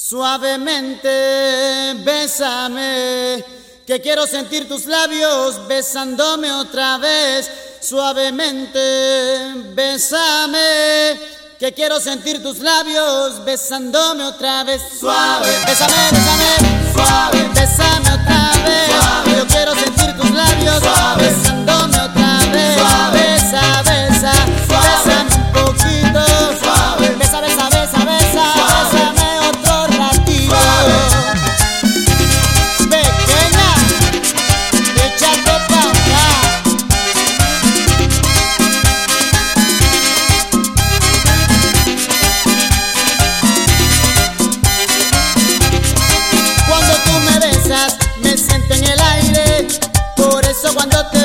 Suavemente, bésame, que quiero sentir tus labios besándome otra vez. Suavemente, bésame, que quiero sentir tus labios besándome otra vez. Suave, bésame, bésame, cuando te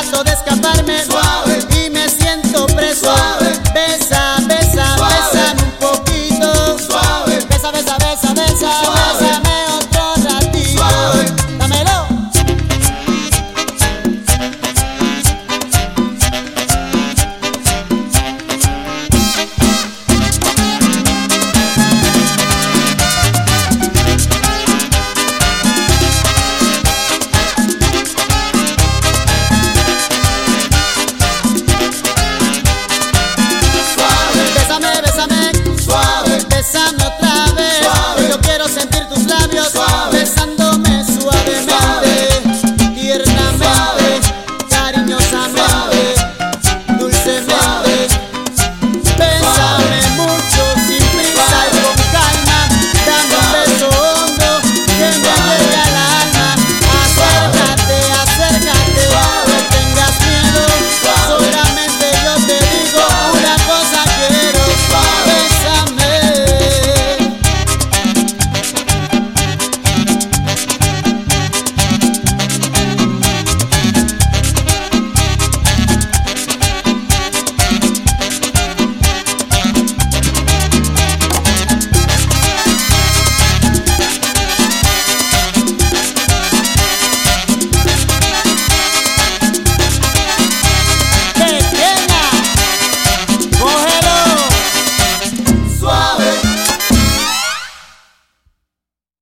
trato de escaparme. Suave. Y me siento preso. Suave. Besa, besa, Suave. un poquito. Suave. Besa, besa, besa, besa.